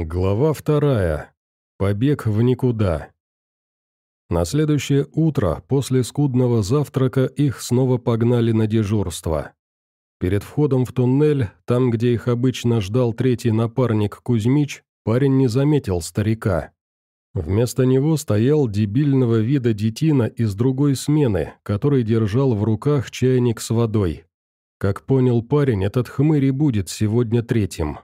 Глава вторая. Побег в никуда. На следующее утро, после скудного завтрака, их снова погнали на дежурство. Перед входом в туннель, там, где их обычно ждал третий напарник Кузьмич, парень не заметил старика. Вместо него стоял дебильного вида детина из другой смены, который держал в руках чайник с водой. Как понял парень, этот хмырь и будет сегодня третьим.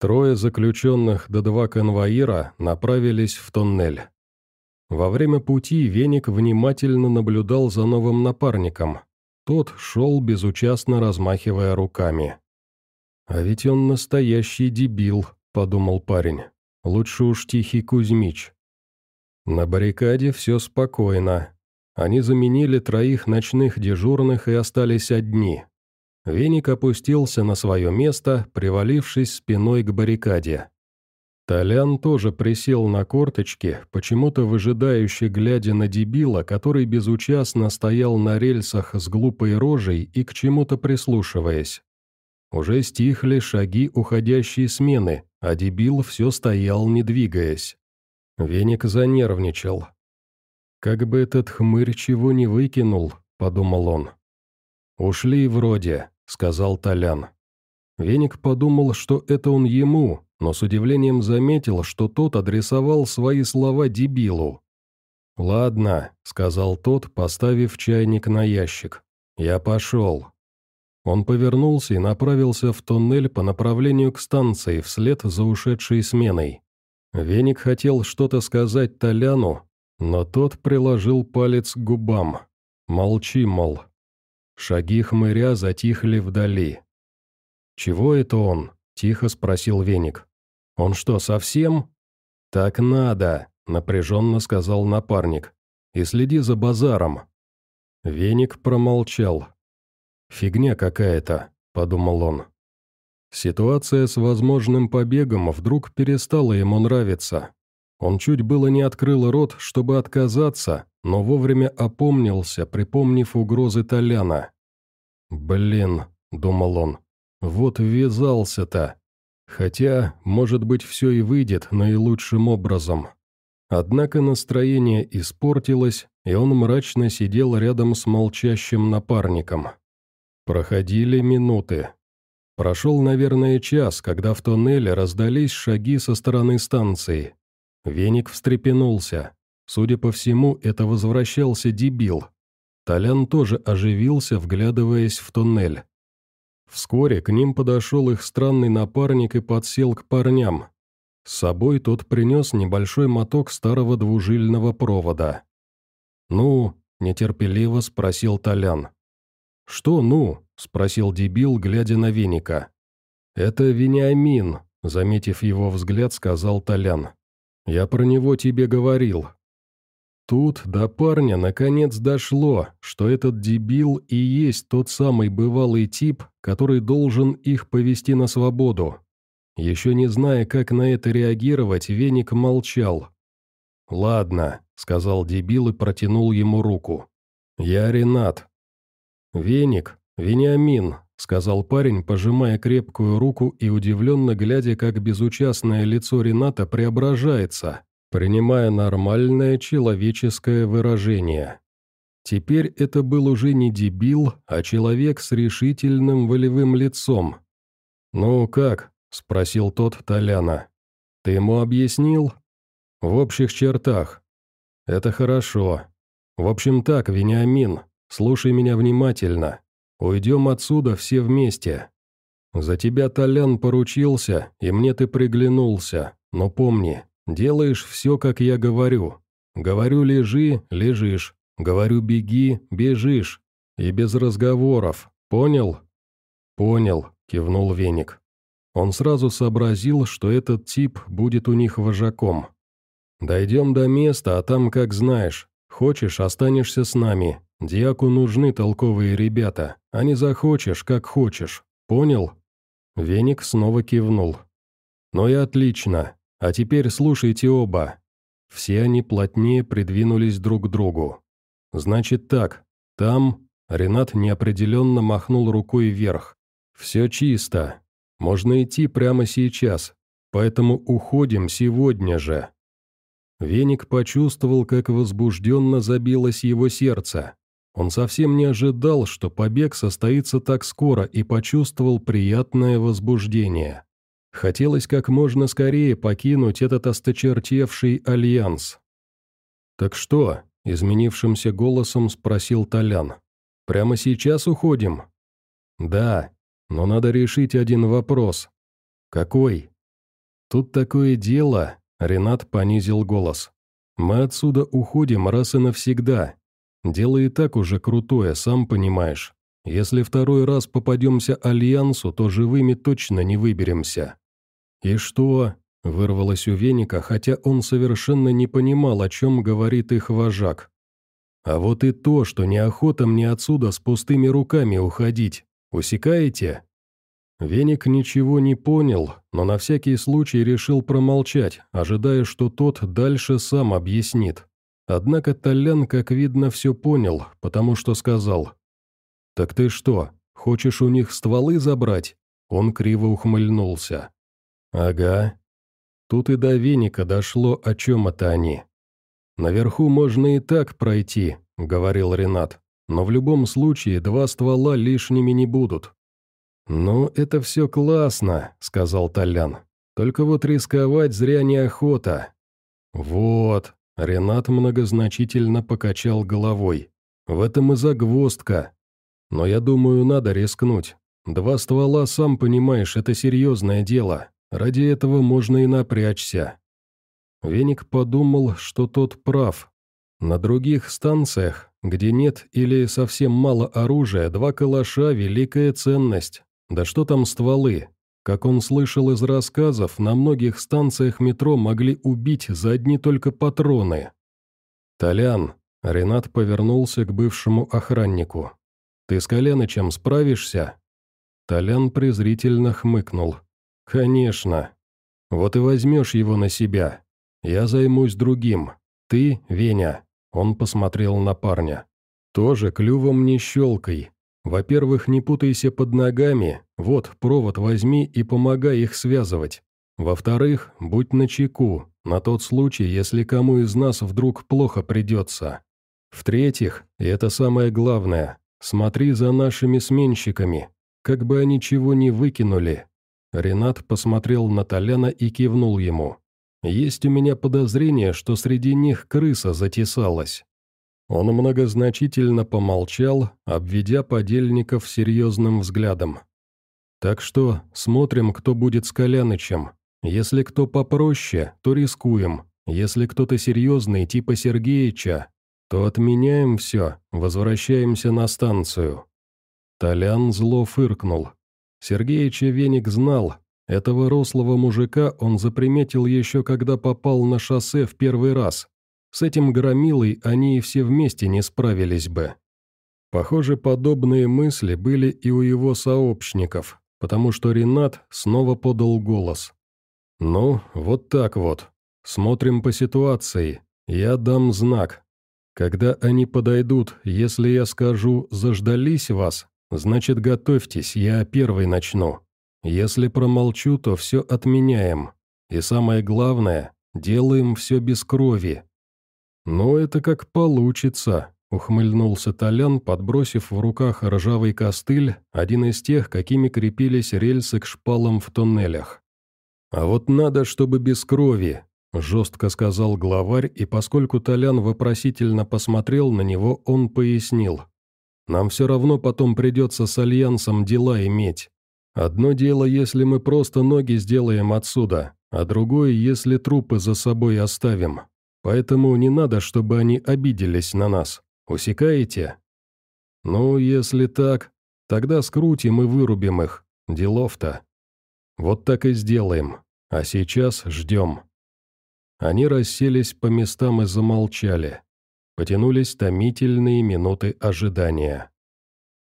Трое заключенных до два конвоира направились в тоннель. Во время пути Веник внимательно наблюдал за новым напарником. Тот шел безучастно размахивая руками. «А ведь он настоящий дебил», — подумал парень. «Лучше уж тихий Кузьмич». На баррикаде все спокойно. Они заменили троих ночных дежурных и остались одни. Веник опустился на свое место, привалившись спиной к баррикаде. Толян тоже присел на корточки, почему-то выжидающе глядя на дебила, который безучастно стоял на рельсах с глупой рожей и к чему-то прислушиваясь. Уже стихли шаги уходящей смены, а дебил все стоял, не двигаясь. Веник занервничал. «Как бы этот хмырь чего не выкинул», — подумал он. «Ушли вроде», — сказал Толян. Веник подумал, что это он ему, но с удивлением заметил, что тот адресовал свои слова дебилу. «Ладно», — сказал тот, поставив чайник на ящик. «Я пошел». Он повернулся и направился в туннель по направлению к станции вслед за ушедшей сменой. Веник хотел что-то сказать Толяну, но тот приложил палец к губам. «Молчи, мол». Шаги хмыря затихли вдали. «Чего это он?» – тихо спросил Веник. «Он что, совсем?» «Так надо», – напряженно сказал напарник. «И следи за базаром». Веник промолчал. «Фигня какая-то», – подумал он. Ситуация с возможным побегом вдруг перестала ему нравиться. Он чуть было не открыл рот, чтобы отказаться, но вовремя опомнился, припомнив угрозы Толяна. «Блин», — думал он, — «вот ввязался-то. Хотя, может быть, все и выйдет наилучшим образом». Однако настроение испортилось, и он мрачно сидел рядом с молчащим напарником. Проходили минуты. Прошел, наверное, час, когда в тоннеле раздались шаги со стороны станции. Веник встрепенулся. Судя по всему, это возвращался дебил. Толян тоже оживился, вглядываясь в туннель. Вскоре к ним подошел их странный напарник и подсел к парням. С собой тот принес небольшой моток старого двужильного провода. «Ну?» – нетерпеливо спросил Толян. «Что «ну?» – спросил дебил, глядя на веника. «Это Вениамин», – заметив его взгляд, сказал Толян. «Я про него тебе говорил. Тут до парня наконец дошло, что этот дебил и есть тот самый бывалый тип, который должен их повести на свободу. Еще не зная, как на это реагировать, Веник молчал. «Ладно», — сказал дебил и протянул ему руку. «Я Ренат». «Веник, Вениамин», — сказал парень, пожимая крепкую руку и удивленно глядя, как безучастное лицо Рената преображается принимая нормальное человеческое выражение. Теперь это был уже не дебил, а человек с решительным волевым лицом. «Ну как?» – спросил тот Толяна. «Ты ему объяснил?» «В общих чертах». «Это хорошо. В общем так, Вениамин, слушай меня внимательно. Уйдем отсюда все вместе. За тебя Толян поручился, и мне ты приглянулся, но помни, Делаешь все, как я говорю. Говорю лежи – лежишь. Говорю беги – бежишь. И без разговоров. Понял?» «Понял», – кивнул Веник. Он сразу сообразил, что этот тип будет у них вожаком. «Дойдем до места, а там как знаешь. Хочешь – останешься с нами. Дьяку нужны толковые ребята, а не захочешь, как хочешь. Понял?» Веник снова кивнул. «Ну и отлично. А теперь слушайте оба». Все они плотнее придвинулись друг к другу. «Значит так, там...» Ренат неопределенно махнул рукой вверх. «Все чисто. Можно идти прямо сейчас. поэтому уходим сегодня же». Веник почувствовал, как возбужденно забилось его сердце. Он совсем не ожидал, что побег состоится так скоро и почувствовал приятное возбуждение. Хотелось как можно скорее покинуть этот осточертевший альянс. «Так что?» – изменившимся голосом спросил Толян. «Прямо сейчас уходим?» «Да, но надо решить один вопрос». «Какой?» «Тут такое дело», – Ренат понизил голос. «Мы отсюда уходим раз и навсегда. Дело и так уже крутое, сам понимаешь. Если второй раз попадемся Альянсу, то живыми точно не выберемся». «И что?» – вырвалось у Веника, хотя он совершенно не понимал, о чем говорит их вожак. «А вот и то, что неохота мне отсюда с пустыми руками уходить. Усекаете?» Веник ничего не понял, но на всякий случай решил промолчать, ожидая, что тот дальше сам объяснит. Однако Толян, как видно, все понял, потому что сказал. «Так ты что, хочешь у них стволы забрать?» Он криво ухмыльнулся. «Ага». Тут и до веника дошло, о чем это они. «Наверху можно и так пройти», — говорил Ренат. «Но в любом случае два ствола лишними не будут». «Ну, это все классно», — сказал Толян. «Только вот рисковать зря неохота». «Вот», Ренат многозначительно покачал головой. «В этом и загвоздка. Но я думаю, надо рискнуть. Два ствола, сам понимаешь, это серьезное дело. Ради этого можно и напрячься». Веник подумал, что тот прав. На других станциях, где нет или совсем мало оружия, два калаша – великая ценность. Да что там стволы? Как он слышал из рассказов, на многих станциях метро могли убить за одни только патроны. «Толян», — Ренат повернулся к бывшему охраннику, — «ты с Коленычем справишься?» Толян презрительно хмыкнул. «Конечно. Вот и возьмешь его на себя. Я займусь другим. Ты, Веня», — он посмотрел на парня, — «тоже клювом не щелкай, во-первых, не путайся под ногами, вот, провод возьми и помогай их связывать. Во-вторых, будь начеку, на тот случай, если кому из нас вдруг плохо придется. В-третьих, и это самое главное, смотри за нашими сменщиками, как бы они чего не выкинули. Ренат посмотрел на Толяна и кивнул ему. Есть у меня подозрение, что среди них крыса затесалась. Он многозначительно помолчал, обведя подельников серьезным взглядом. «Так что смотрим, кто будет с Колянычем. Если кто попроще, то рискуем. Если кто-то серьезный, типа Сергеича, то отменяем все, возвращаемся на станцию». Толян зло фыркнул. Сергеича Веник знал. Этого рослого мужика он заприметил еще когда попал на шоссе в первый раз. С этим громилой они и все вместе не справились бы. Похоже, подобные мысли были и у его сообщников, потому что Ренат снова подал голос. «Ну, вот так вот. Смотрим по ситуации. Я дам знак. Когда они подойдут, если я скажу «заждались вас», значит готовьтесь, я первый начну. Если промолчу, то все отменяем. И самое главное, делаем все без крови, «Ну, это как получится», — ухмыльнулся Толян, подбросив в руках ржавый костыль, один из тех, какими крепились рельсы к шпалам в туннелях. «А вот надо, чтобы без крови», — жестко сказал главарь, и поскольку Толян вопросительно посмотрел на него, он пояснил. «Нам все равно потом придется с Альянсом дела иметь. Одно дело, если мы просто ноги сделаем отсюда, а другое, если трупы за собой оставим. Поэтому не надо, чтобы они обиделись на нас. Усекаете? Ну, если так, тогда скрутим и вырубим их. Делов-то. Вот так и сделаем. А сейчас ждем. Они расселись по местам и замолчали. Потянулись томительные минуты ожидания.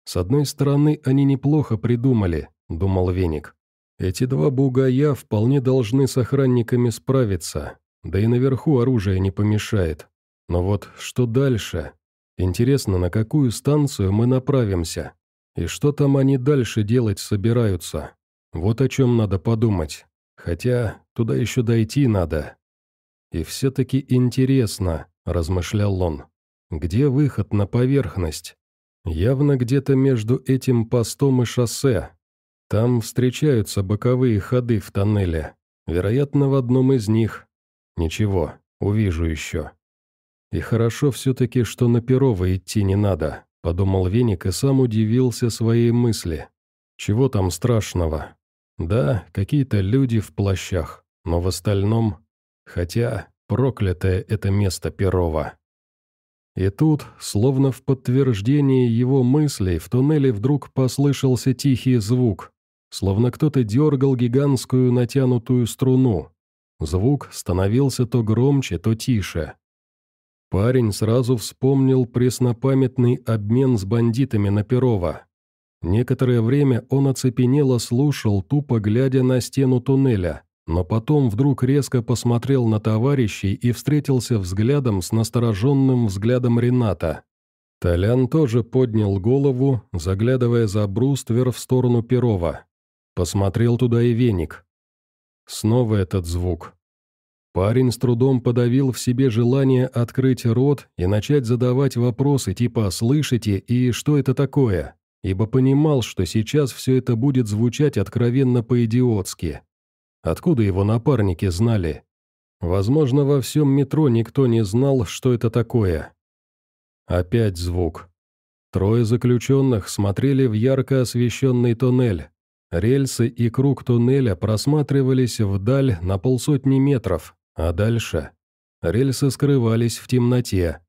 «С одной стороны, они неплохо придумали», — думал Веник. «Эти два бугая вполне должны с охранниками справиться, да и наверху оружие не помешает. Но вот что дальше? Интересно, на какую станцию мы направимся? И что там они дальше делать собираются? Вот о чем надо подумать. Хотя, туда еще дойти надо. И все-таки интересно, размышлял он, где выход на поверхность? Явно где-то между этим постом и шоссе. Там встречаются боковые ходы в тоннеле. Вероятно, в одном из них. Ничего, увижу еще. И хорошо все-таки, что на Перово идти не надо, подумал Веник и сам удивился своей мысли. Чего там страшного? Да, какие-то люди в плащах, но в остальном... Хотя, проклятое это место Перова. И тут, словно в подтверждение его мыслей, в туннеле вдруг послышался тихий звук, словно кто-то дергал гигантскую натянутую струну. Звук становился то громче, то тише. Парень сразу вспомнил преснопамятный обмен с бандитами на Перова. Некоторое время он оцепенело слушал, тупо глядя на стену туннеля, но потом вдруг резко посмотрел на товарищей и встретился взглядом с настороженным взглядом Рената. Толян тоже поднял голову, заглядывая за бруствер в сторону Перова. Посмотрел туда и веник. Снова этот звук. Парень с трудом подавил в себе желание открыть рот и начать задавать вопросы типа «слышите» и «что это такое?», ибо понимал, что сейчас все это будет звучать откровенно по-идиотски. Откуда его напарники знали? Возможно, во всем метро никто не знал, что это такое. Опять звук. Трое заключенных смотрели в ярко освещенный туннель. Рельсы и круг туннеля просматривались вдаль на полсотни метров, а дальше рельсы скрывались в темноте.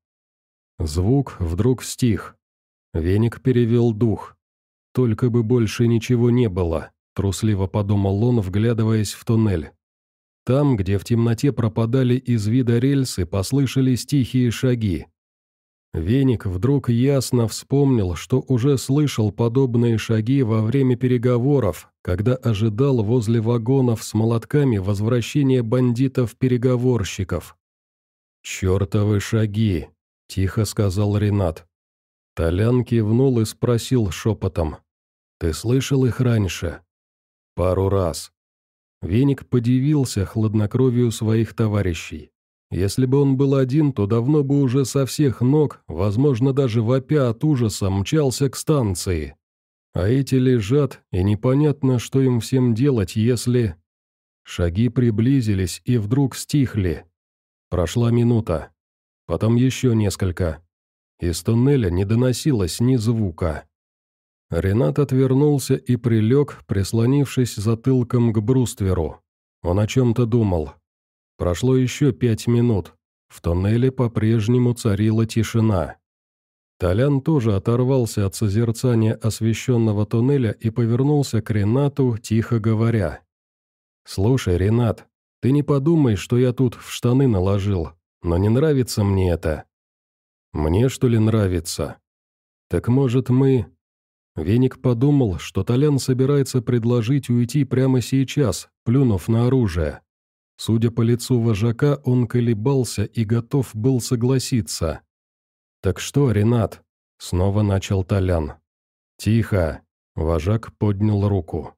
Звук вдруг стих. Веник перевел дух. Только бы больше ничего не было. Трусливо подумал он, вглядываясь в туннель. Там, где в темноте пропадали из вида рельсы, послышались тихие шаги. Веник вдруг ясно вспомнил, что уже слышал подобные шаги во время переговоров, когда ожидал возле вагонов с молотками возвращения бандитов-переговорщиков. «Чертовы шаги!» – тихо сказал Ренат. Толян кивнул и спросил шепотом. «Ты слышал их раньше?» Пару раз. Веник подивился хладнокровию своих товарищей. Если бы он был один, то давно бы уже со всех ног, возможно, даже вопя от ужаса, мчался к станции. А эти лежат, и непонятно, что им всем делать, если... Шаги приблизились и вдруг стихли. Прошла минута. Потом еще несколько. Из туннеля не доносилось ни звука. Ренат отвернулся и прилег, прислонившись затылком к брустверу. Он о чем-то думал. Прошло еще пять минут. В тоннеле по-прежнему царила тишина. Толян тоже оторвался от созерцания освещенного туннеля и повернулся к Ренату, тихо говоря. «Слушай, Ренат, ты не подумай, что я тут в штаны наложил, но не нравится мне это». «Мне, что ли, нравится?» «Так, может, мы...» Веник подумал, что Толян собирается предложить уйти прямо сейчас, плюнув на оружие. Судя по лицу вожака, он колебался и готов был согласиться. «Так что, Ренат?» — снова начал Толян. «Тихо!» — вожак поднял руку.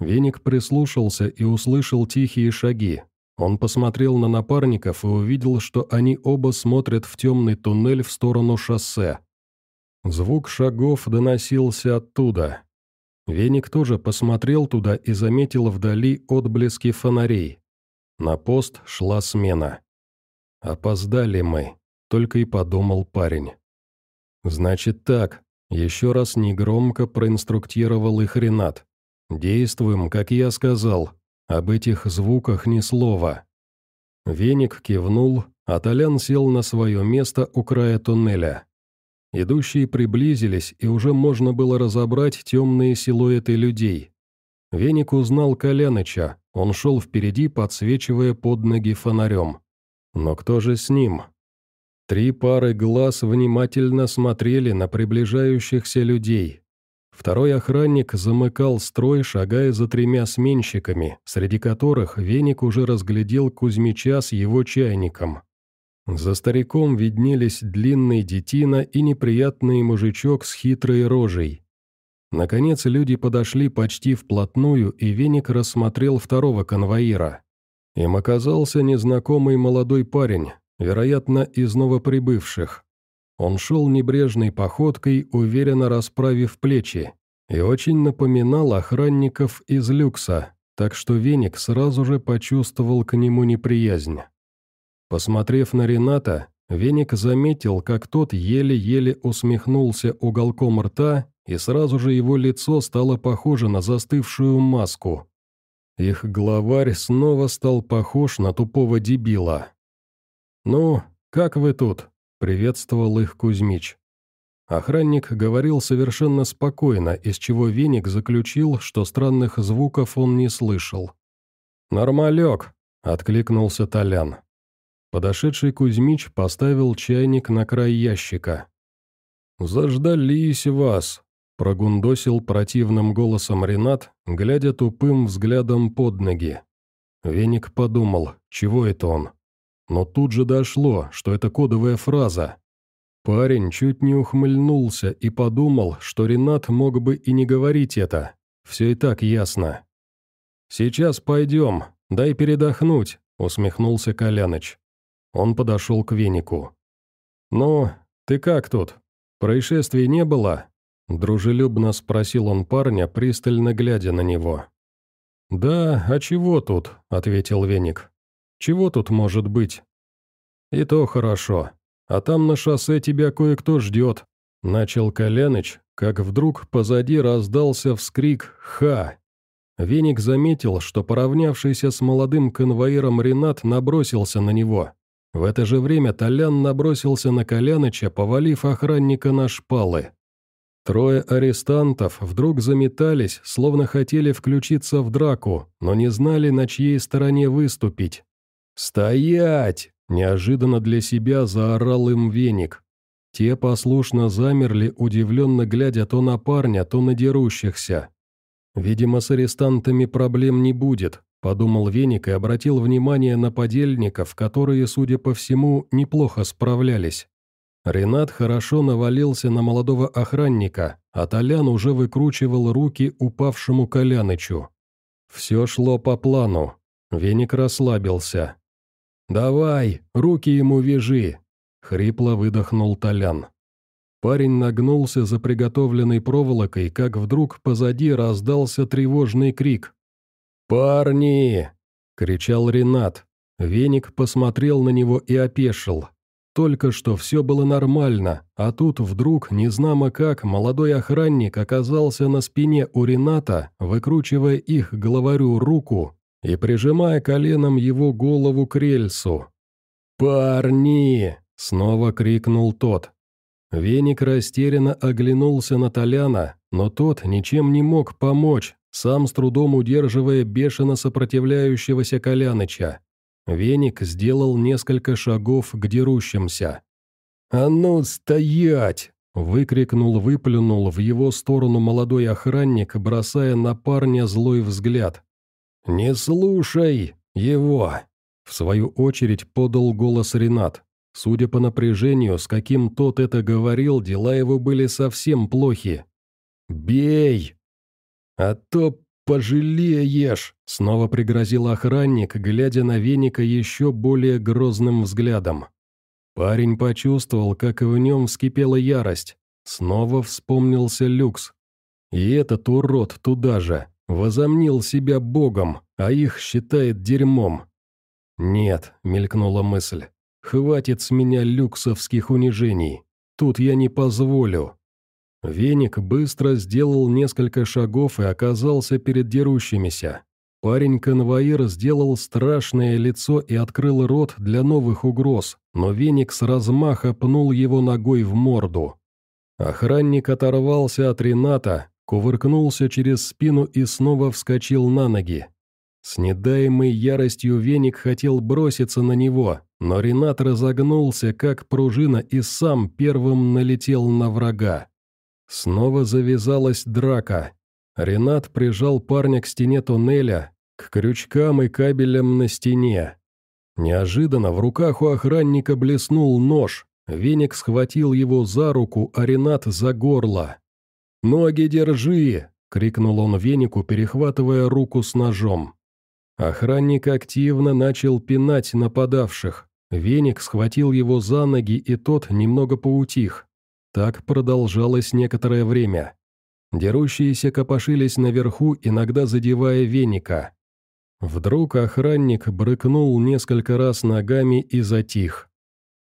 Веник прислушался и услышал тихие шаги. Он посмотрел на напарников и увидел, что они оба смотрят в темный туннель в сторону шоссе. Звук шагов доносился оттуда. Веник тоже посмотрел туда и заметил вдали отблески фонарей. На пост шла смена. «Опоздали мы», — только и подумал парень. «Значит так», — еще раз негромко проинструктировал их Ренат. «Действуем, как я сказал. Об этих звуках ни слова». Веник кивнул, а Толян сел на свое место у края туннеля. Идущие приблизились, и уже можно было разобрать темные силуэты людей. Веник узнал Коляныча, он шел впереди, подсвечивая под ноги фонарем. Но кто же с ним? Три пары глаз внимательно смотрели на приближающихся людей. Второй охранник замыкал строй, шагая за тремя сменщиками, среди которых Веник уже разглядел Кузьмича с его чайником. За стариком виднелись длинный детина и неприятный мужичок с хитрой рожей. Наконец люди подошли почти вплотную, и Веник рассмотрел второго конвоира. Им оказался незнакомый молодой парень, вероятно, из новоприбывших. Он шел небрежной походкой, уверенно расправив плечи, и очень напоминал охранников из люкса, так что Веник сразу же почувствовал к нему неприязнь. Посмотрев на Рената, Веник заметил, как тот еле-еле усмехнулся уголком рта, и сразу же его лицо стало похоже на застывшую маску. Их главарь снова стал похож на тупого дебила. «Ну, как вы тут?» — приветствовал их Кузьмич. Охранник говорил совершенно спокойно, из чего Веник заключил, что странных звуков он не слышал. «Нормалек», — откликнулся Толян. Подошедший Кузьмич поставил чайник на край ящика. «Заждались вас», — прогундосил противным голосом Ренат, глядя тупым взглядом под ноги. Веник подумал, чего это он. Но тут же дошло, что это кодовая фраза. Парень чуть не ухмыльнулся и подумал, что Ренат мог бы и не говорить это. Все и так ясно. «Сейчас пойдем, дай передохнуть», — усмехнулся Коляныч. Он подошел к венику. «Ну, ты как тут? Происшествий не было?» Дружелюбно спросил он парня, пристально глядя на него. «Да, а чего тут?» — ответил веник. «Чего тут может быть?» «И то хорошо. А там на шоссе тебя кое-кто ждет», — начал Коляныч, как вдруг позади раздался вскрик «Ха!». Веник заметил, что поравнявшийся с молодым конвоиром Ренат набросился на него. В это же время Толян набросился на Коляныча, повалив охранника на шпалы. Трое арестантов вдруг заметались, словно хотели включиться в драку, но не знали, на чьей стороне выступить. «Стоять!» – неожиданно для себя заорал им веник. Те послушно замерли, удивленно глядя то на парня, то на дерущихся. Видимо, с арестантами проблем не будет, Подумал Веник и обратил внимание на подельников, которые, судя по всему, неплохо справлялись. Ренат хорошо навалился на молодого охранника, а Толян уже выкручивал руки упавшему Колянычу. Все шло по плану. Веник расслабился. «Давай, руки ему вяжи!» — хрипло выдохнул Толян. Парень нагнулся за приготовленной проволокой, как вдруг позади раздался тревожный крик. «Парни!» — кричал Ренат. Веник посмотрел на него и опешил. Только что все было нормально, а тут вдруг, незнамо как, молодой охранник оказался на спине у Рената, выкручивая их главарю руку и прижимая коленом его голову к рельсу. «Парни!» — снова крикнул тот. Веник растерянно оглянулся на Толяна, но тот ничем не мог помочь, сам с трудом удерживая бешено сопротивляющегося Коляныча. Веник сделал несколько шагов к дерущимся. «А ну, стоять!» — выкрикнул, выплюнул в его сторону молодой охранник, бросая на парня злой взгляд. «Не слушай его!» — в свою очередь подал голос Ренат. Судя по напряжению, с каким тот это говорил, дела его были совсем плохи. «Бей!» «А то пожалеешь!» — снова пригрозил охранник, глядя на веника еще более грозным взглядом. Парень почувствовал, как в нем вскипела ярость. Снова вспомнился люкс. И этот урод туда же, возомнил себя богом, а их считает дерьмом. «Нет», — мелькнула мысль, — «хватит с меня люксовских унижений. Тут я не позволю». Веник быстро сделал несколько шагов и оказался перед дерущимися. Парень-конвоир сделал страшное лицо и открыл рот для новых угроз, но веник с размаха пнул его ногой в морду. Охранник оторвался от Рената, кувыркнулся через спину и снова вскочил на ноги. С недаемой яростью веник хотел броситься на него, но Ренат разогнулся, как пружина, и сам первым налетел на врага. Снова завязалась драка. Ренат прижал парня к стене туннеля, к крючкам и кабелям на стене. Неожиданно в руках у охранника блеснул нож. Веник схватил его за руку, а Ренат за горло. «Ноги держи!» — крикнул он Венику, перехватывая руку с ножом. Охранник активно начал пинать нападавших. Веник схватил его за ноги, и тот немного поутих. Так продолжалось некоторое время. Дерущиеся копошились наверху, иногда задевая веника. Вдруг охранник брыкнул несколько раз ногами и затих.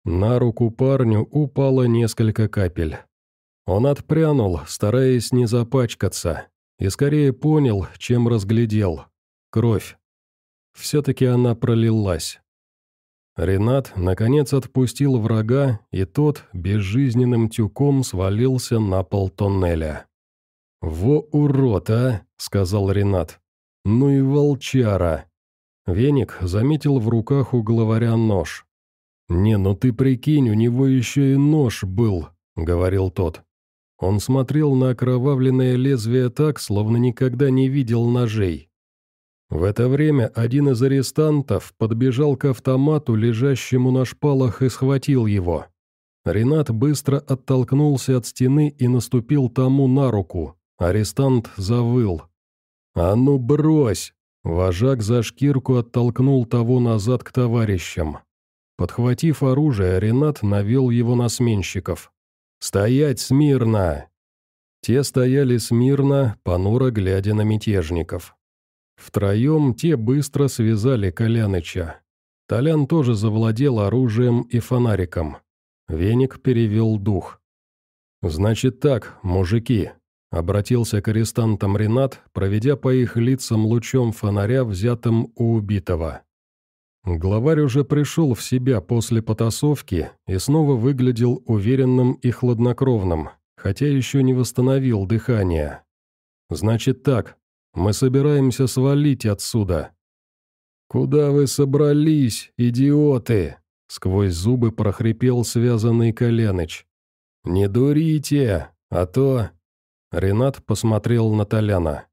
На руку парню упало несколько капель. Он отпрянул, стараясь не запачкаться, и скорее понял, чем разглядел. Кровь. Все-таки она пролилась. Ренат, наконец, отпустил врага, и тот безжизненным тюком свалился на пол тоннеля. «Во урод, а!» — сказал Ренат. «Ну и волчара!» Веник заметил в руках у главаря нож. «Не, ну ты прикинь, у него еще и нож был», — говорил тот. Он смотрел на окровавленное лезвие так, словно никогда не видел ножей. В это время один из арестантов подбежал к автомату, лежащему на шпалах, и схватил его. Ренат быстро оттолкнулся от стены и наступил тому на руку. Арестант завыл. «А ну брось!» Вожак за шкирку оттолкнул того назад к товарищам. Подхватив оружие, Ренат навел его на сменщиков. «Стоять смирно!» Те стояли смирно, понуро глядя на мятежников. Втроем те быстро связали Коляныча. Толян тоже завладел оружием и фонариком. Веник перевел дух. «Значит так, мужики, Обратился к арестантам Ренат, проведя по их лицам лучом фонаря, взятым у убитого. Главарь уже пришел в себя после потасовки и снова выглядел уверенным и хладнокровным, хотя еще не восстановил дыхание. «Значит так, мы собираемся свалить отсюда». «Куда вы собрались, идиоты?» — сквозь зубы прохрипел связанный Коляныч. «Не дурите, а то Ренат посмотрел на Толяна.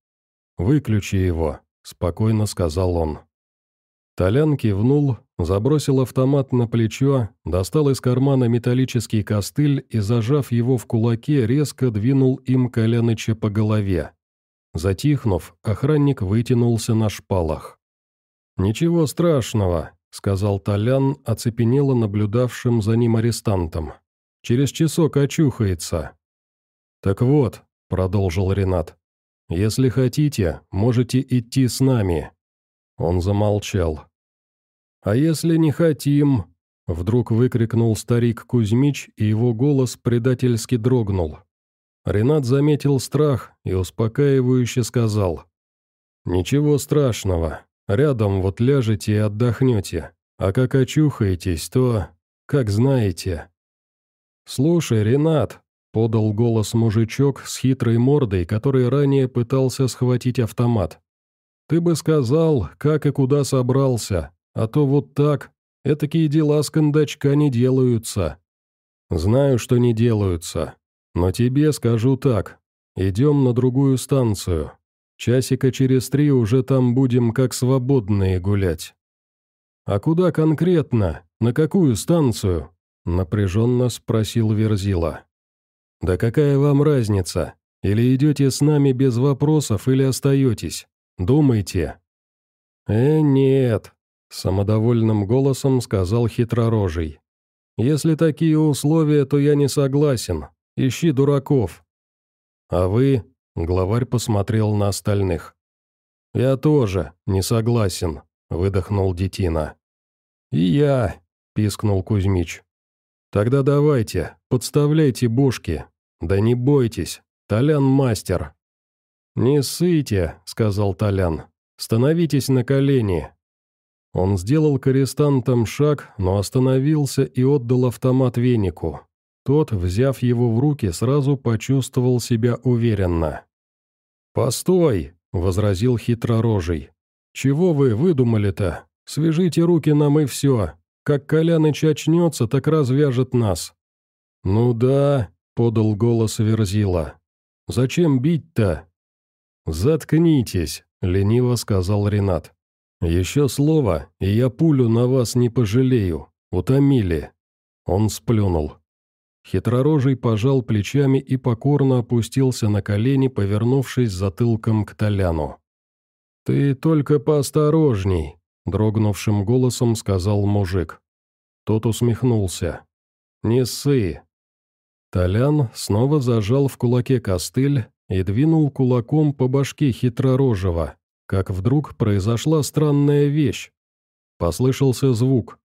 «Выключи его», — спокойно сказал он. Толян кивнул, забросил автомат на плечо, достал из кармана металлический костыль и, зажав его в кулаке, резко двинул им Коляныча по голове. Затихнув, охранник вытянулся на шпалах. «Ничего страшного», — сказал Толян, оцепенело наблюдавшим за ним арестантом. «Через часок очухается». «Так вот, продолжил Ренат. «Если хотите, можете идти с нами». Он замолчал. «А если не хотим?» Вдруг выкрикнул старик Кузьмич, и его голос предательски дрогнул. Ренат заметил страх и успокаивающе сказал. «Ничего страшного. Рядом вот ляжете и отдохнете. А как очухаетесь, то... как знаете». «Слушай, Ренат», Подал голос мужичок с хитрой мордой, который ранее пытался схватить автомат. «Ты бы сказал, как и куда собрался, а то вот так, этакие дела с кондачка не делаются». «Знаю, что не делаются, но тебе скажу так. Идем на другую станцию. Часика через три уже там будем как свободные гулять». «А куда конкретно? На какую станцию?» – напряженно спросил Верзила. «Да какая вам разница? Или идете с нами без вопросов, или остаетесь? Думайте». «Э, нет», — самодовольным голосом сказал хитророжий. «Если такие условия, то я не согласен. Ищи дураков». «А вы?» — главарь посмотрел на остальных. «Я тоже не согласен», — выдохнул Детина. «И я», — пискнул Кузьмич. «Тогда давайте, подставляйте бошки, «Да не бойтесь, Толян мастер». «Не ссыте», — сказал Толян. «Становитесь на колени». Он сделал к арестантам шаг, но остановился и отдал автомат венику. Тот, взяв его в руки, сразу почувствовал себя уверенно. «Постой!» — возразил хитророжий. «Чего вы выдумали-то? Свяжите руки нам и все. Как Коляныч очнется, так развяжет нас». «Ну да», — подал голос Верзила. «Зачем бить-то?» «Заткнитесь», — лениво сказал Ренат. «Еще слово, и я пулю на вас не пожалею. Утомили». Он сплюнул. Хитророжий пожал плечами и покорно опустился на колени, повернувшись затылком к Толяну. «Ты только поосторожней», — дрогнувшим голосом сказал мужик. Тот усмехнулся. «Не ссы». Толян снова зажал в кулаке костыль и двинул кулаком по башке хитророжего, как вдруг произошла странная вещь. Послышался звук.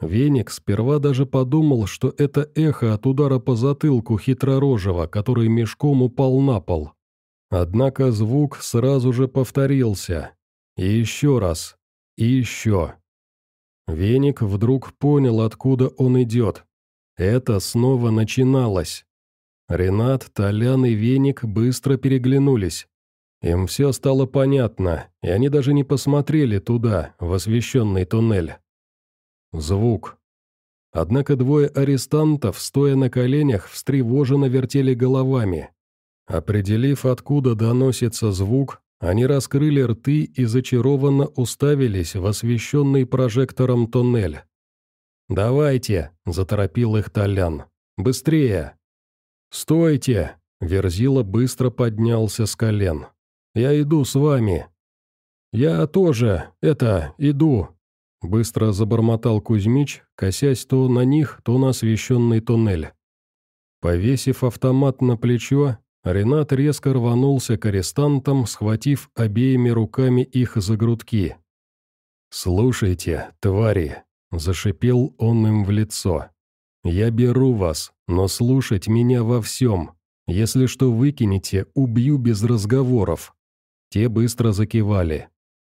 Веник сперва даже подумал, что это эхо от удара по затылку хитророжего, который мешком упал на пол. Однако звук сразу же повторился. И еще раз. И еще. Веник вдруг понял, откуда он идет. Это снова начиналось. Ренат, Толян и Веник быстро переглянулись. Им все стало понятно, и они даже не посмотрели туда, в освещенный туннель. Звук. Однако двое арестантов, стоя на коленях, встревоженно вертели головами. Определив, откуда доносится звук, они раскрыли рты и зачарованно уставились в освещенный прожектором туннель. «Давайте!» – заторопил их Толян. «Быстрее!» «Стойте!» – Верзила быстро поднялся с колен. «Я иду с вами!» «Я тоже, это, иду!» Быстро забормотал Кузьмич, косясь то на них, то на освещенный туннель. Повесив автомат на плечо, Ренат резко рванулся к арестантам, схватив обеими руками их за грудки. «Слушайте, твари!» – зашипел он им в лицо. «Я беру вас, но слушать меня во всем. Если что выкинете, убью без разговоров». Те быстро закивали.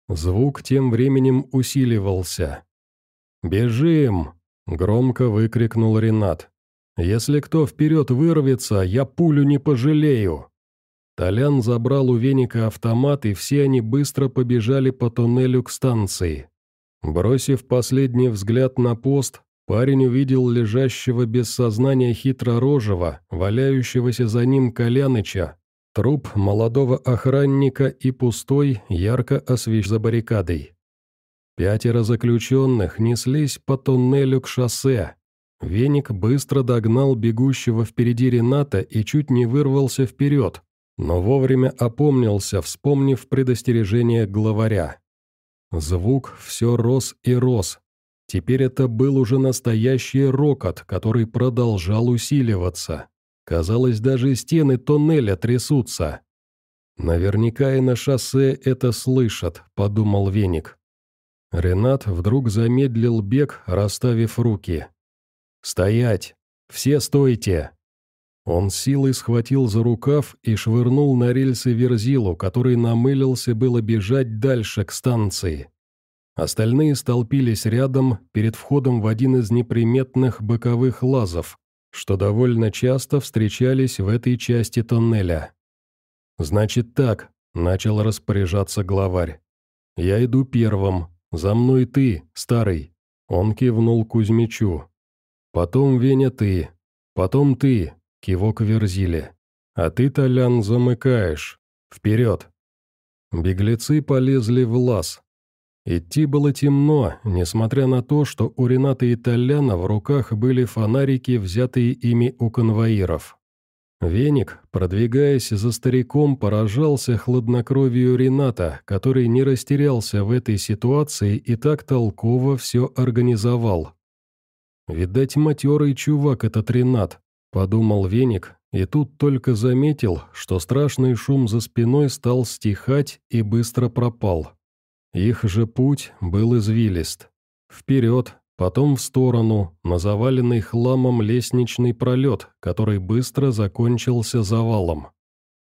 Звук тем временем усиливался. «Бежим!» – громко выкрикнул Ренат. Если кто вперед вырвется, я пулю не пожалею». Толян забрал у веника автомат, и все они быстро побежали по туннелю к станции. Бросив последний взгляд на пост, парень увидел лежащего без сознания хитророжего, валяющегося за ним Коляныча, труп молодого охранника и пустой, ярко освещ за баррикадой. Пятеро заключенных неслись по туннелю к шоссе, Веник быстро догнал бегущего впереди Рената и чуть не вырвался вперед, но вовремя опомнился, вспомнив предостережение главаря. Звук все рос и рос. Теперь это был уже настоящий рокот, который продолжал усиливаться. Казалось, даже стены тоннеля трясутся. «Наверняка и на шоссе это слышат», — подумал Веник. Ренат вдруг замедлил бег, расставив руки. «Стоять! Все стойте!» Он силой схватил за рукав и швырнул на рельсы Верзилу, который намылился было бежать дальше к станции. Остальные столпились рядом, перед входом в один из неприметных боковых лазов, что довольно часто встречались в этой части тоннеля. «Значит так», — начал распоряжаться главарь. «Я иду первым, за мной ты, старый», — он кивнул Кузьмичу. Потом, Веня, ты. Потом ты, кивок Верзили. А ты, Толян, замыкаешь. Вперед. Беглецы полезли в лаз. Идти было темно, несмотря на то, что у Рената и Толяна в руках были фонарики, взятые ими у конвоиров. Веник, продвигаясь за стариком, поражался хладнокровию Рената, который не растерялся в этой ситуации и так толково все организовал. «Видать, матерый чувак этот Ренат», — подумал Веник, и тут только заметил, что страшный шум за спиной стал стихать и быстро пропал. Их же путь был извилист. Вперед, потом в сторону, на заваленный хламом лестничный пролет, который быстро закончился завалом.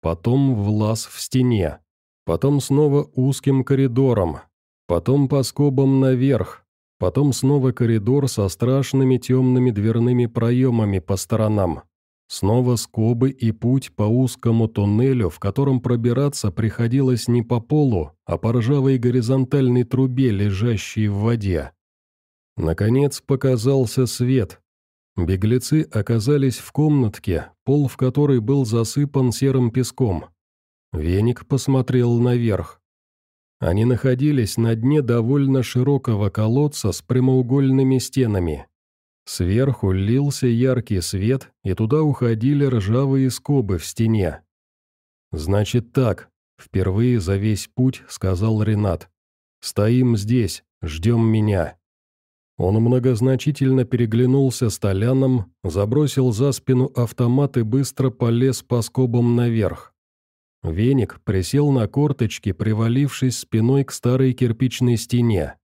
Потом в лаз в стене. Потом снова узким коридором. Потом по скобам наверх, Потом снова коридор со страшными темными дверными проемами по сторонам. Снова скобы и путь по узкому туннелю, в котором пробираться приходилось не по полу, а по ржавой горизонтальной трубе, лежащей в воде. Наконец показался свет. Беглецы оказались в комнатке, пол в которой был засыпан серым песком. Веник посмотрел наверх. Они находились на дне довольно широкого колодца с прямоугольными стенами. Сверху лился яркий свет, и туда уходили ржавые скобы в стене. «Значит так», Впервые за весь путь сказал Ренат. «Стоим здесь, ждем меня». Он многозначительно переглянулся с Толяном, забросил за спину автомат и быстро полез по скобам наверх. Веник присел на корточки, привалившись спиной к старой кирпичной стене.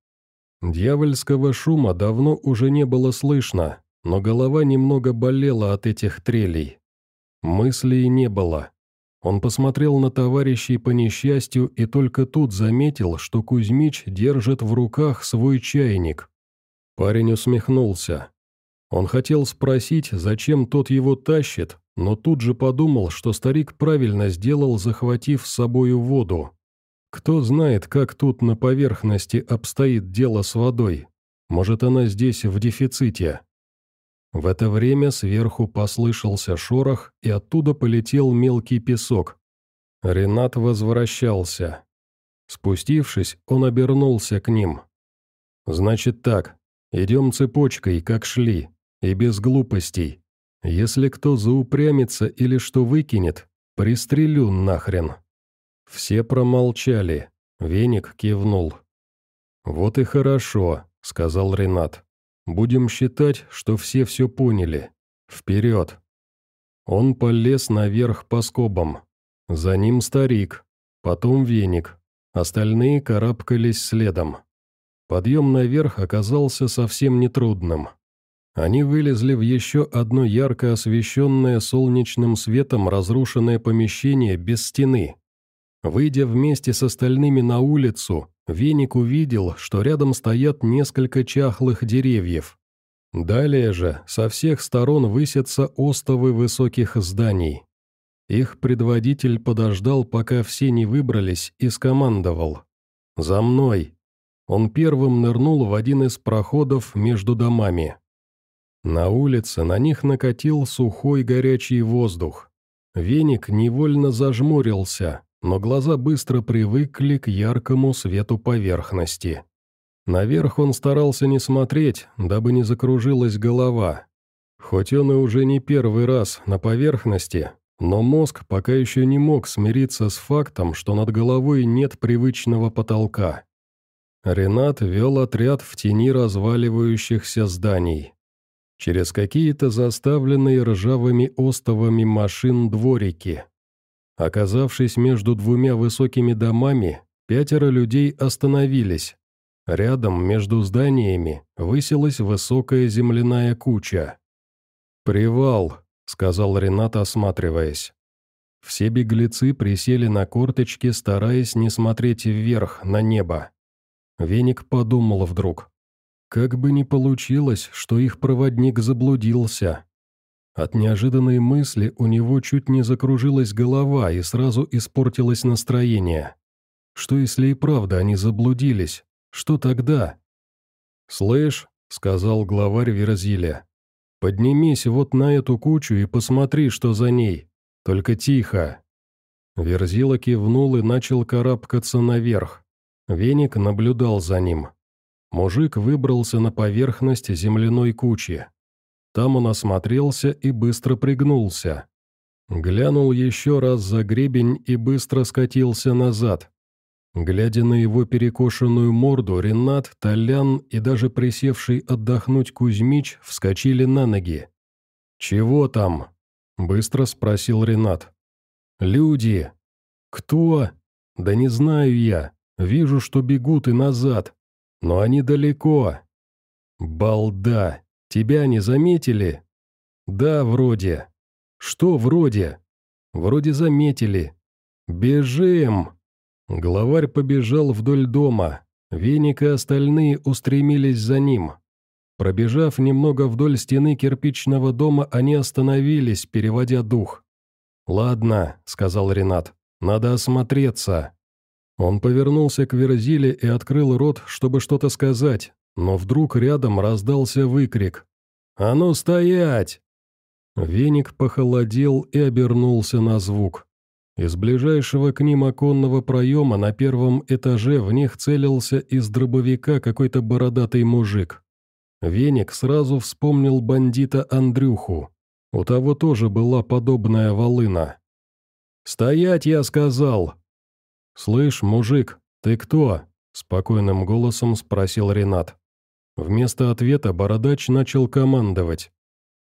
Дьявольского шума давно уже не было слышно, но голова немного болела от этих трелей. Мыслей не было. Он посмотрел на товарищей по несчастью и только тут заметил, что Кузьмич держит в руках свой чайник. Парень усмехнулся. Он хотел спросить, зачем тот его тащит, но тут же подумал, что старик правильно сделал, захватив с собою воду. Кто знает, как тут на поверхности обстоит дело с водой. Может, она здесь в дефиците. В это время сверху послышался шорох, и оттуда полетел мелкий песок. Ренат возвращался. Спустившись, он обернулся к ним. «Значит так, идем цепочкой, как шли, и без глупостей. Если кто заупрямится или что выкинет, пристрелю нахрен». Все промолчали. Веник кивнул. «Вот и хорошо», — сказал Ренат. Будем считать, что все все поняли. Вперед!» Он полез наверх по скобам. За ним старик, потом веник. Остальные карабкались следом. Подъем наверх оказался совсем нетрудным. Они вылезли в еще одно ярко освещенное солнечным светом разрушенное помещение без стены. Выйдя вместе с остальными на улицу, Веник увидел, что рядом стоят несколько чахлых деревьев. Далее же со всех сторон высятся остовы высоких зданий. Их предводитель подождал, пока все не выбрались, и скомандовал. «За мной!» Он первым нырнул в один из проходов между домами. На улице на них накатил сухой горячий воздух. Веник невольно зажмурился, но глаза быстро привыкли к яркому свету поверхности. Наверх он старался не смотреть, дабы не закружилась голова. Хоть он и уже не первый раз на поверхности, но мозг пока еще не мог смириться с фактом, что над головой нет привычного потолка. Ренат вел отряд в тени разваливающихся зданий. Через какие-то заставленные ржавыми остовами машин дворики. Оказавшись между двумя высокими домами, пятеро людей остановились. Рядом, между зданиями, высилась высокая земляная куча. «Привал», — сказал Ренат, осматриваясь. Все беглецы присели на корточки, стараясь не смотреть вверх, на небо. Веник подумал вдруг. Как бы ни получилось, что их проводник заблудился. От неожиданной мысли у него чуть не закружилась голова и сразу испортилось настроение. Что если и правда они заблудились? Что тогда? «Слышь», — сказал главарь Верзиля, — «поднимись вот на эту кучу и посмотри, что за ней. Только тихо». Верзила кивнул и начал карабкаться наверх. Веник наблюдал за ним. Мужик выбрался на поверхность земляной кучи. Там он осмотрелся и быстро пригнулся. Глянул еще раз за гребень и быстро скатился назад. Глядя на его перекошенную морду, Ренат, Толян и даже присевший отдохнуть Кузьмич вскочили на ноги. «Чего там?» – быстро спросил Ренат. «Люди». «Кто?» «Да не знаю я. Вижу, что бегут и назад. Но они далеко». «Балда!» Тебя не заметили?» «Да, вроде». «Что вроде?» «Вроде заметили». «Бежим!» Главарь побежал вдоль дома. Веник и остальные устремились за ним. Пробежав немного вдоль стены кирпичного дома, они остановились, переводя дух. «Ладно», — сказал Ренат, — «надо осмотреться». Он повернулся к Верзиле и открыл рот, чтобы что-то сказать, но вдруг рядом раздался выкрик. «А ну стоять!» Веник похолодел и обернулся на звук. Из ближайшего к ним оконного проема на первом этаже в них целился из дробовика какой-то бородатый мужик. Веник сразу вспомнил бандита Андрюху. У того тоже была подобная волына. «Стоять, я сказал!» «Слышь, мужик, ты кто?» – спокойным голосом спросил Ренат. Вместо ответа бородач начал командовать.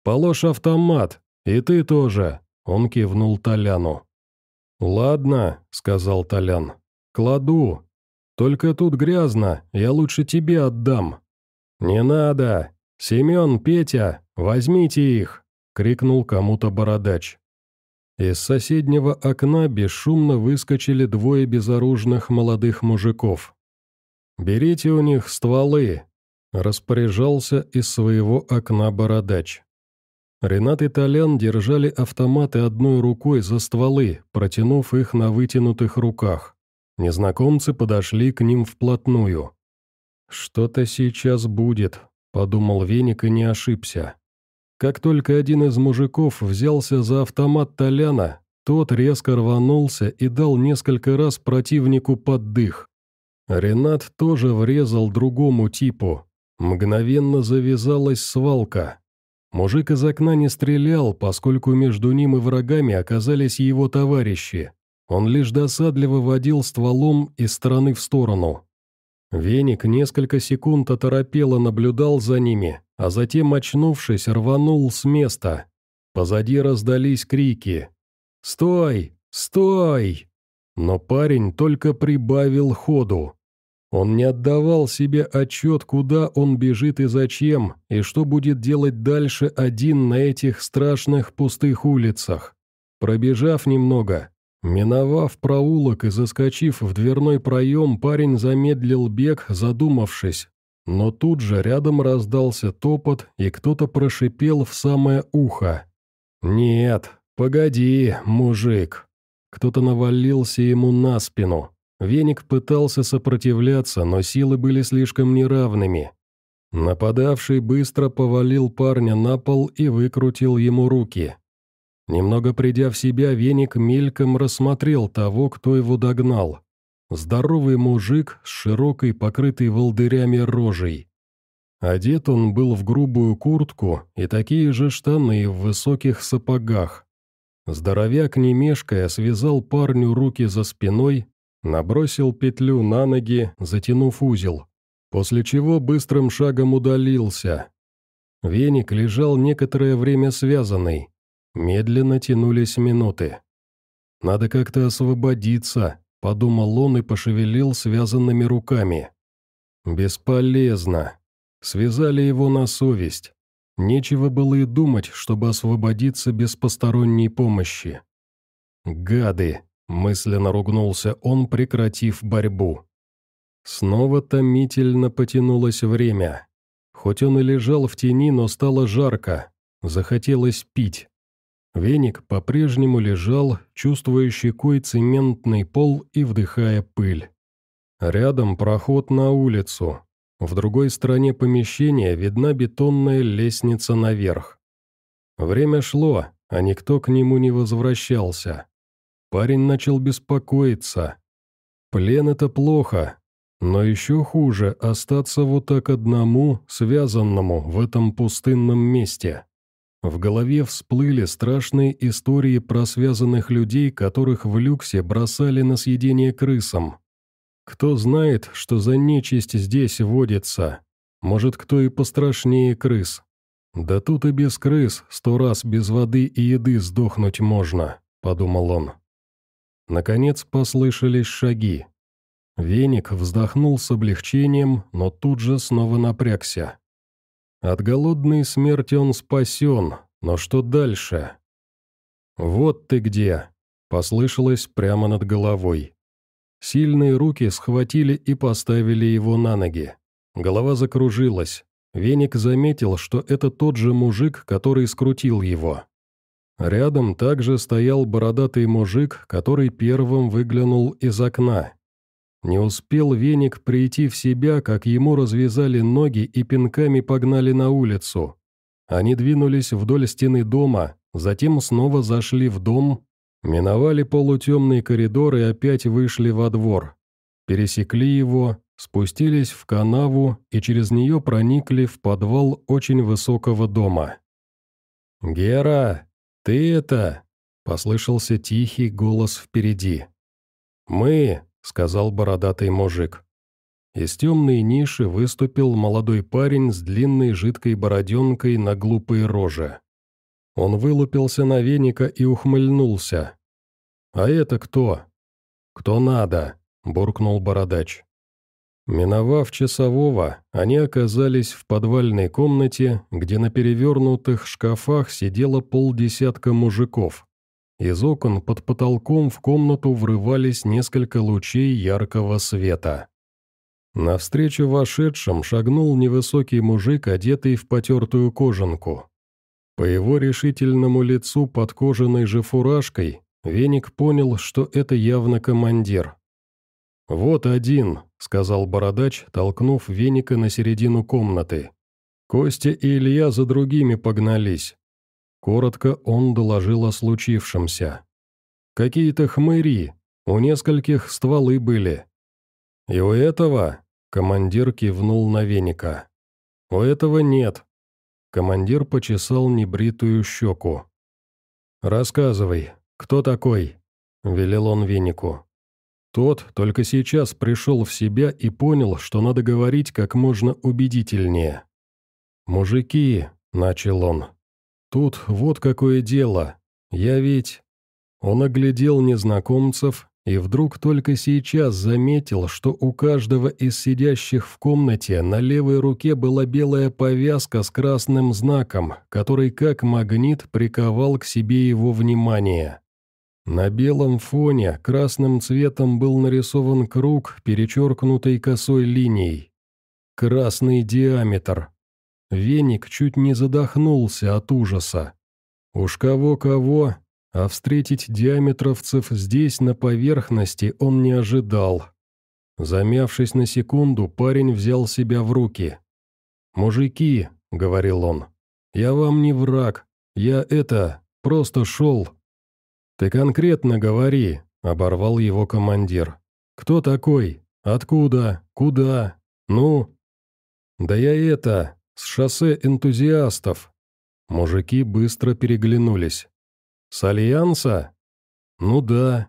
«Положь автомат, и ты тоже!» – он кивнул Толяну. «Ладно», – сказал Толян. «Кладу. Только тут грязно, я лучше тебе отдам». «Не надо! Семен, Петя, возьмите их!» — крикнул кому-то бородач. Из соседнего окна бесшумно выскочили двое безоружных молодых мужиков. «Берите у них стволы», — распоряжался из своего окна бородач. Ренат и Толян держали автоматы одной рукой за стволы, протянув их на вытянутых руках. Незнакомцы подошли к ним вплотную. «Что-то сейчас будет», — подумал Веник и не ошибся. Как только один из мужиков взялся за автомат Толяна, тот резко рванулся и дал несколько раз противнику под дых. Ренат тоже врезал другому типу. Мгновенно завязалась свалка. Мужик из окна не стрелял, поскольку между ним и врагами оказались его товарищи. Он лишь досадливо водил стволом из стороны в сторону. Веник несколько секунд оторопело наблюдал за ними, а затем, очнувшись, рванул с места. Позади раздались крики. «Стой! Стой!» Но парень только прибавил ходу. Он не отдавал себе отчет, куда он бежит и зачем, и что будет делать дальше один на этих страшных пустых улицах. Пробежав немного, Миновав проулок и заскочив в дверной проем, парень замедлил бег, задумавшись. Но тут же рядом раздался топот, и кто-то прошипел в самое ухо. «Нет, погоди, мужик!» Кто-то навалился ему на спину. Веник пытался сопротивляться, но силы были слишком неравными. Нападавший быстро повалил парня на пол и выкрутил ему руки. Немного придя в себя, веник мельком рассмотрел того, кто его догнал. Здоровый мужик с широкой, покрытой волдырями рожей. Одет он был в грубую куртку и такие же штаны в высоких сапогах. Здоровяк, не мешкая, связал парню руки за спиной, набросил петлю на ноги, затянув узел, после чего быстрым шагом удалился. Веник лежал некоторое время связанный, Медленно тянулись минуты. «Надо как-то освободиться», — подумал он и пошевелил связанными руками. «Бесполезно. Связали его на совесть. Нечего было и думать, чтобы освободиться без посторонней помощи». «Гады!» — мысленно ругнулся он, прекратив борьбу. Снова томительно потянулось время. Хоть он и лежал в тени, но стало жарко. Захотелось пить. Веник по-прежнему лежал, чувствуя щекой цементный пол и вдыхая пыль. Рядом проход на улицу. В другой стороне помещения видна бетонная лестница наверх. Время шло, а никто к нему не возвращался. Парень начал беспокоиться. Плен — это плохо, но еще хуже остаться вот так одному, связанному в этом пустынном месте. В голове всплыли страшные истории про связанных людей, которых в люксе бросали на съедение крысам. Кто знает, что за нечисть здесь водится? Может, кто и пострашнее крыс? Да тут и без крыс сто раз без воды и еды сдохнуть можно, подумал он. Наконец послышались шаги. Веник вздохнул с облегчением, но тут же снова напрягся. От голодной смерти он спасен, но что дальше? «Вот ты где!» — послышалось прямо над головой. Сильные руки схватили и поставили его на ноги. Голова закружилась. Веник заметил, что это тот же мужик, который скрутил его. Рядом также стоял бородатый мужик, который первым выглянул из окна. Не успел веник прийти в себя, как ему развязали ноги и пинками погнали на улицу. Они двинулись вдоль стены дома, затем снова зашли в дом, миновали полутемный коридор и опять вышли во двор. Пересекли его, спустились в канаву и через нее проникли в подвал очень высокого дома. «Гера, ты это?» — послышался тихий голос впереди. «Мы, сказал бородатый мужик. Из темной ниши выступил молодой парень с длинной жидкой бороденкой на глупой роже. Он вылупился на веника и ухмыльнулся. «А это кто?» «Кто надо?» – буркнул бородач. Миновав часового, они оказались в подвальной комнате, где на перевернутых шкафах сидело полдесятка мужиков. Из окон под потолком в комнату врывались несколько лучей яркого света. Навстречу вошедшим шагнул невысокий мужик, одетый в потертую кожанку. По его решительному лицу под кожаной же фуражкой Веник понял, что это явно командир. «Вот один», — сказал бородач, толкнув веника на середину комнаты. Костя и Илья за другими погнались. Коротко он доложил о случившемся. «Какие-то хмыри, у нескольких стволы были». «И у этого?» — командир кивнул на веника. «У этого нет». Командир почесал небритую щеку. «Рассказывай, кто такой?» — велел он венику. Тот только сейчас пришел в себя и понял, что надо говорить как можно убедительнее. «Мужики», — начал он, — «тут вот какое дело. Я ведь...» Он оглядел незнакомцев и вдруг только сейчас заметил, что у каждого из сидящих в комнате на левой руке была белая повязка с красным знаком, который как магнит приковал к себе его внимание. На белом фоне красным цветом был нарисован круг, перечеркнутый косой линией. Красный диаметр. Веник чуть не задохнулся от ужаса. Уж кого-кого, а встретить диаметровцев здесь, на поверхности, он не ожидал. Замявшись на секунду, парень взял себя в руки. «Мужики», — говорил он, — «я вам не враг, я это, просто шел, «Ты конкретно говори», — оборвал его командир. «Кто такой? Откуда? Куда? Ну?» «Да я это, с шоссе энтузиастов». Мужики быстро переглянулись. «С Альянса?» «Ну да».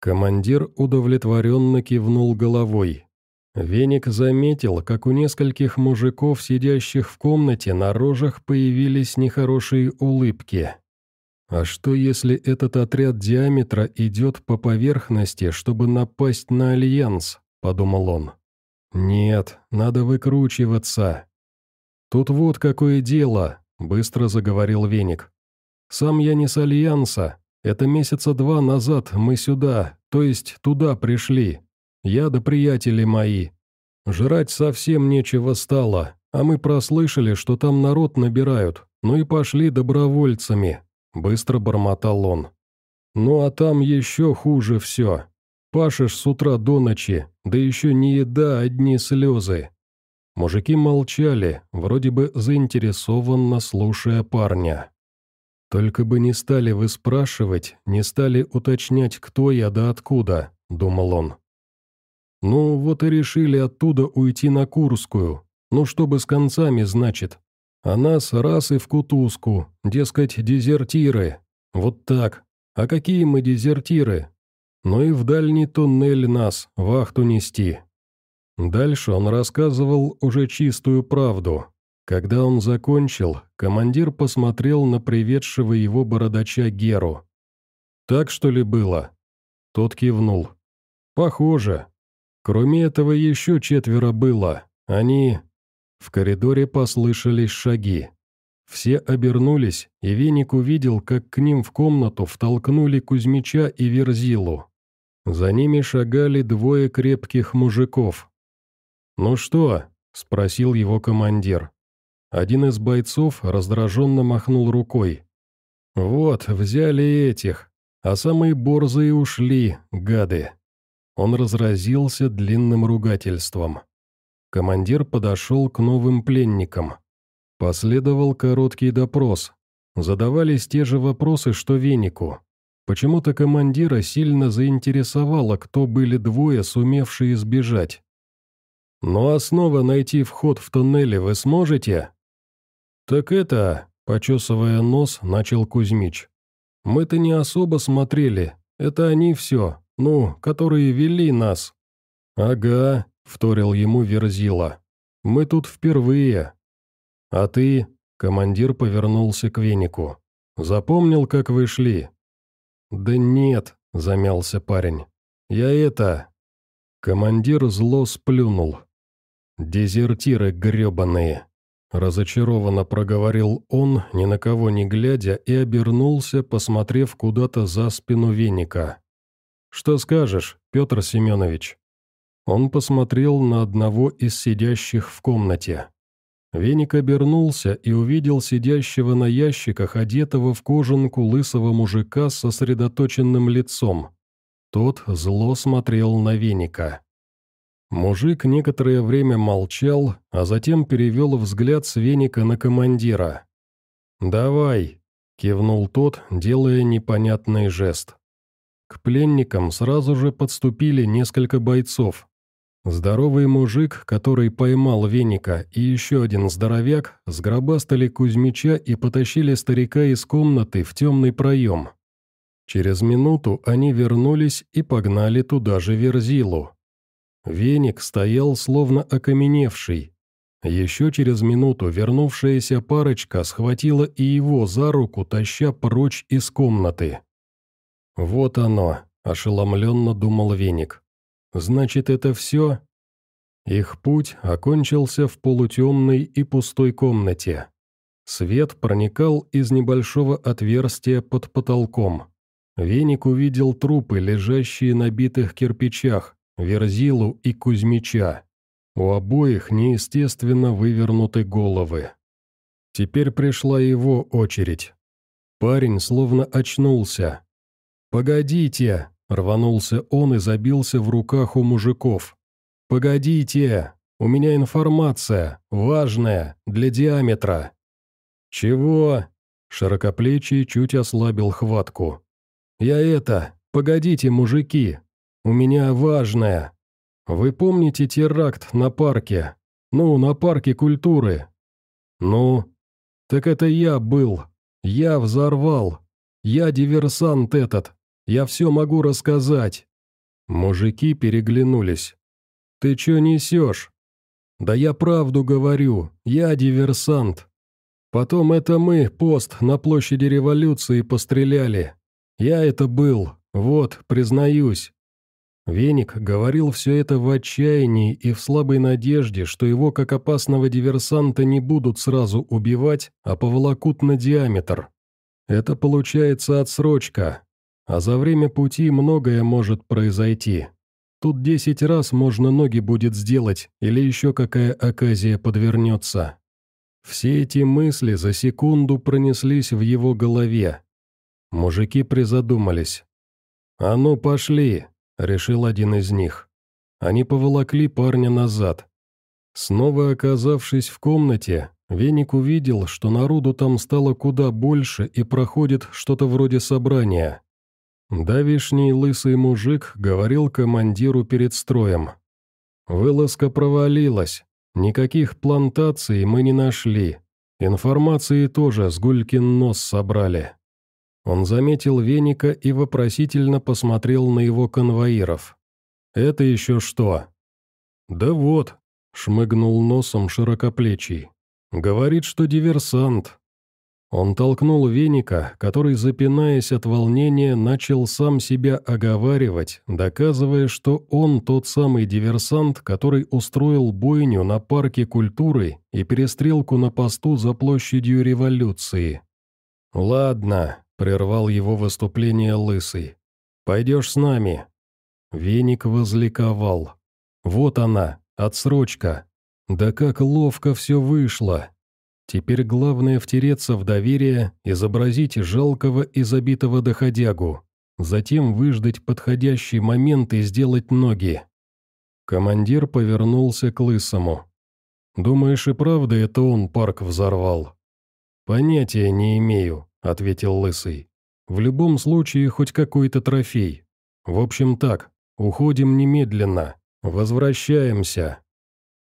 Командир удовлетворенно кивнул головой. Веник заметил, как у нескольких мужиков, сидящих в комнате, на рожах появились нехорошие улыбки. А что, если этот отряд диаметра идет по поверхности, чтобы напасть на Альянс? Подумал он. Нет, надо выкручиваться. Тут вот какое дело, быстро заговорил Веник. Сам я не с Альянса. Это месяца два назад мы сюда, то есть туда пришли. Я да приятели мои. Жрать совсем нечего стало, а мы прослышали, что там народ набирают, ну и пошли добровольцами, Быстро бормотал он. «Ну а там еще хуже все. Пашешь с утра до ночи, да еще не еда, одни слезы». Мужики молчали, вроде бы заинтересованно слушая парня. «Только бы не стали вы спрашивать, не стали уточнять, кто я да откуда», — думал он. «Ну, вот и решили оттуда уйти на Курскую. Ну, чтобы с концами, значит. А нас раз и в кутузку, дескать, дезертиры. Вот так. А какие мы дезертиры? Ну и в дальний туннель нас, вахту нести. Дальше он рассказывал уже чистую правду. Когда он закончил, командир посмотрел на приведшего его бородача Геру. «Так, что ли, было?» Тот кивнул. «Похоже. Кроме этого еще четверо было. Они...» В коридоре послышались шаги. Все обернулись, и Веник увидел, как к ним в комнату втолкнули Кузьмича и Верзилу. За ними шагали двое крепких мужиков. «Ну что?» – спросил его командир. Один из бойцов раздраженно махнул рукой. «Вот, взяли этих, а самые борзые ушли, гады». Он разразился длинным ругательством. Командир подошел к новым пленникам. Последовал короткий допрос. Задавались те же вопросы, что Венику. Почему-то командира сильно заинтересовало, кто были двое, сумевшие сбежать. «Ну а снова найти вход в туннели вы сможете?» «Так это...» — почесывая нос, начал Кузьмич. «Мы-то не особо смотрели. Это они все. Ну, которые вели нас». «Ага», — вторил ему Верзила. «Мы тут впервые». «А ты?» — командир повернулся к венику. «Запомнил, как вы шли?» «Да нет», — замялся парень. «Я это...» Командир зло сплюнул. «Дезертиры гребаные!» Разочарованно проговорил он, ни на кого не глядя, и обернулся, посмотрев куда-то за спину веника. «Что скажешь, Петр Семенович?» Он посмотрел на одного из сидящих в комнате. Веник обернулся и увидел сидящего на ящиках, одетого в кожанку лысого мужика с сосредоточенным лицом. Тот зло смотрел на веника. Мужик некоторое время молчал, а затем перевел взгляд с веника на командира. «Давай», — кивнул тот, делая непонятный жест. К пленникам сразу же подступили несколько бойцов. Здоровый мужик, который поймал веника, и еще один здоровяк, сгробастали Кузьмича и потащили старика из комнаты в темный проем. Через минуту они вернулись и погнали туда же Верзилу. Веник стоял словно окаменевший. Еще через минуту вернувшаяся парочка схватила и его за руку, таща прочь из комнаты. «Вот оно», – ошеломленно думал Веник. «Значит, это все?» Их путь окончился в полутемной и пустой комнате. Свет проникал из небольшого отверстия под потолком. Веник увидел трупы, лежащие на битых кирпичах, Верзилу и Кузьмича. У обоих неестественно вывернуты головы. Теперь пришла его очередь. Парень словно очнулся. «Погодите!» — рванулся он и забился в руках у мужиков. «Погодите! У меня информация, важная, для диаметра!» «Чего?» — широкоплечий чуть ослабил хватку. «Я это... Погодите, мужики! У меня важное. Вы помните теракт на парке? Ну, на парке культуры?» «Ну?» «Так это я был. Я взорвал. Я диверсант этот. Я все могу рассказать». Мужики переглянулись. «Ты че несешь?» «Да я правду говорю. Я диверсант. Потом это мы, пост, на площади революции постреляли. Я это был, вот, признаюсь». Веник говорил все это в отчаянии и в слабой надежде, что его как опасного диверсанта не будут сразу убивать, а поволокут на диаметр. Это получается отсрочка, а за время пути многое может произойти. Тут десять раз можно ноги будет сделать, или еще какая оказия подвернется. Все эти мысли за секунду пронеслись в его голове, Мужики призадумались. «А ну, пошли!» — решил один из них. Они поволокли парня назад. Снова оказавшись в комнате, Веник увидел, что народу там стало куда больше и проходит что-то вроде собрания. Давишний лысый мужик говорил командиру перед строем. «Вылазка провалилась. Никаких плантаций мы не нашли. Информации тоже с Гулькин нос собрали. Он заметил веника и вопросительно посмотрел на его конвоиров. «Это еще что?» «Да вот», — шмыгнул носом широкоплечий. «Говорит, что диверсант». Он толкнул веника, который, запинаясь от волнения, начал сам себя оговаривать, доказывая, что он тот самый диверсант, который устроил бойню на парке культуры и перестрелку на посту за площадью революции. «Ладно», Прервал его выступление лысый. «Пойдешь с нами?» Веник возликовал. «Вот она, отсрочка. Да как ловко все вышло!» Теперь главное втереться в доверие, изобразить жалкого и забитого доходягу, затем выждать подходящий момент и сделать ноги. Командир повернулся к Лысому. «Думаешь, и правда это он парк взорвал?» «Понятия не имею. — ответил Лысый. «В любом случае, хоть какой-то трофей. В общем так, уходим немедленно. Возвращаемся».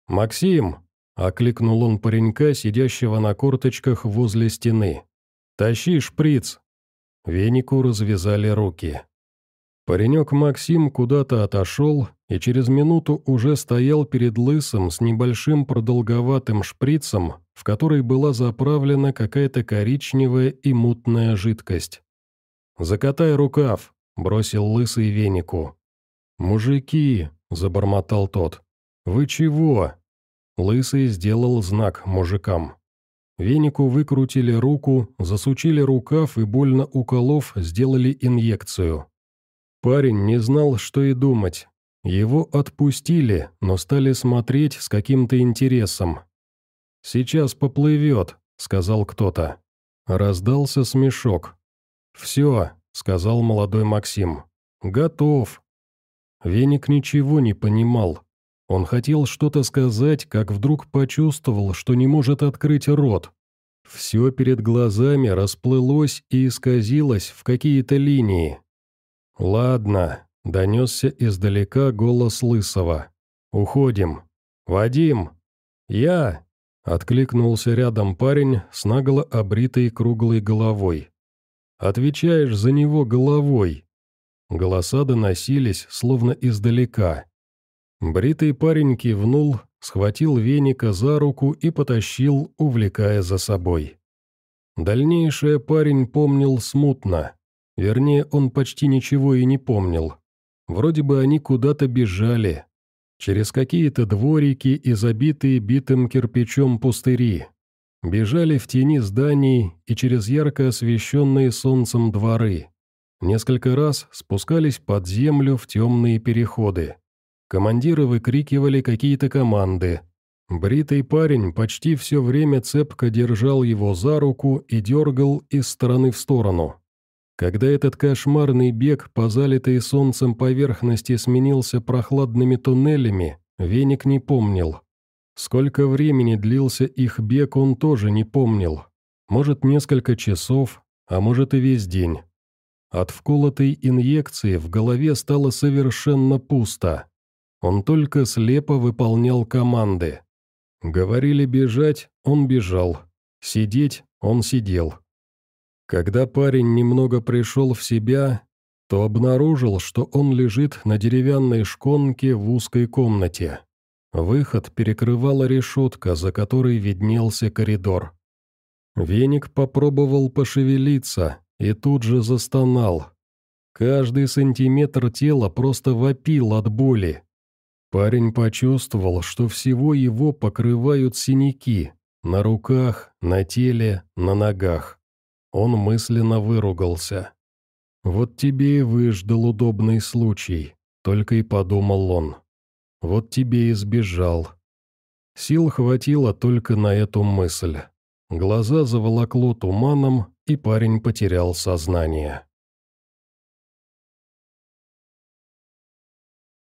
«Максим!» — окликнул он паренька, сидящего на корточках возле стены. «Тащи шприц!» Венику развязали руки. Паренек Максим куда-то отошел и через минуту уже стоял перед лысым с небольшим продолговатым шприцем, в который была заправлена какая-то коричневая и мутная жидкость. «Закатай рукав», — бросил лысый венику. «Мужики», — забормотал тот, — «вы чего?» Лысый сделал знак мужикам. Венику выкрутили руку, засучили рукав и, больно уколов, сделали инъекцию. Парень не знал, что и думать. Его отпустили, но стали смотреть с каким-то интересом. «Сейчас поплывет», — сказал кто-то. Раздался смешок. «Все», — сказал молодой Максим. «Готов». Веник ничего не понимал. Он хотел что-то сказать, как вдруг почувствовал, что не может открыть рот. Все перед глазами расплылось и исказилось в какие-то линии. «Ладно», — донесся издалека голос Лысого. «Уходим. Вадим!» «Я!» — откликнулся рядом парень с нагло обритой круглой головой. «Отвечаешь за него головой!» Голоса доносились, словно издалека. Бритый парень кивнул, схватил веника за руку и потащил, увлекая за собой. Дальнейшее парень помнил смутно. Вернее, он почти ничего и не помнил. Вроде бы они куда-то бежали. Через какие-то дворики и забитые битым кирпичом пустыри. Бежали в тени зданий и через ярко освещенные солнцем дворы. Несколько раз спускались под землю в темные переходы. Командиры выкрикивали какие-то команды. Бритый парень почти все время цепко держал его за руку и дергал из стороны в сторону. Когда этот кошмарный бег по залитой солнцем поверхности сменился прохладными туннелями, Веник не помнил. Сколько времени длился их бег, он тоже не помнил. Может, несколько часов, а может и весь день. От вколотой инъекции в голове стало совершенно пусто. Он только слепо выполнял команды. Говорили бежать, он бежал. Сидеть, он сидел. Когда парень немного пришел в себя, то обнаружил, что он лежит на деревянной шконке в узкой комнате. Выход перекрывала решетка, за которой виднелся коридор. Веник попробовал пошевелиться и тут же застонал. Каждый сантиметр тела просто вопил от боли. Парень почувствовал, что всего его покрывают синяки на руках, на теле, на ногах. Он мысленно выругался. «Вот тебе и выждал удобный случай», — только и подумал он. «Вот тебе и сбежал». Сил хватило только на эту мысль. Глаза заволокло туманом, и парень потерял сознание.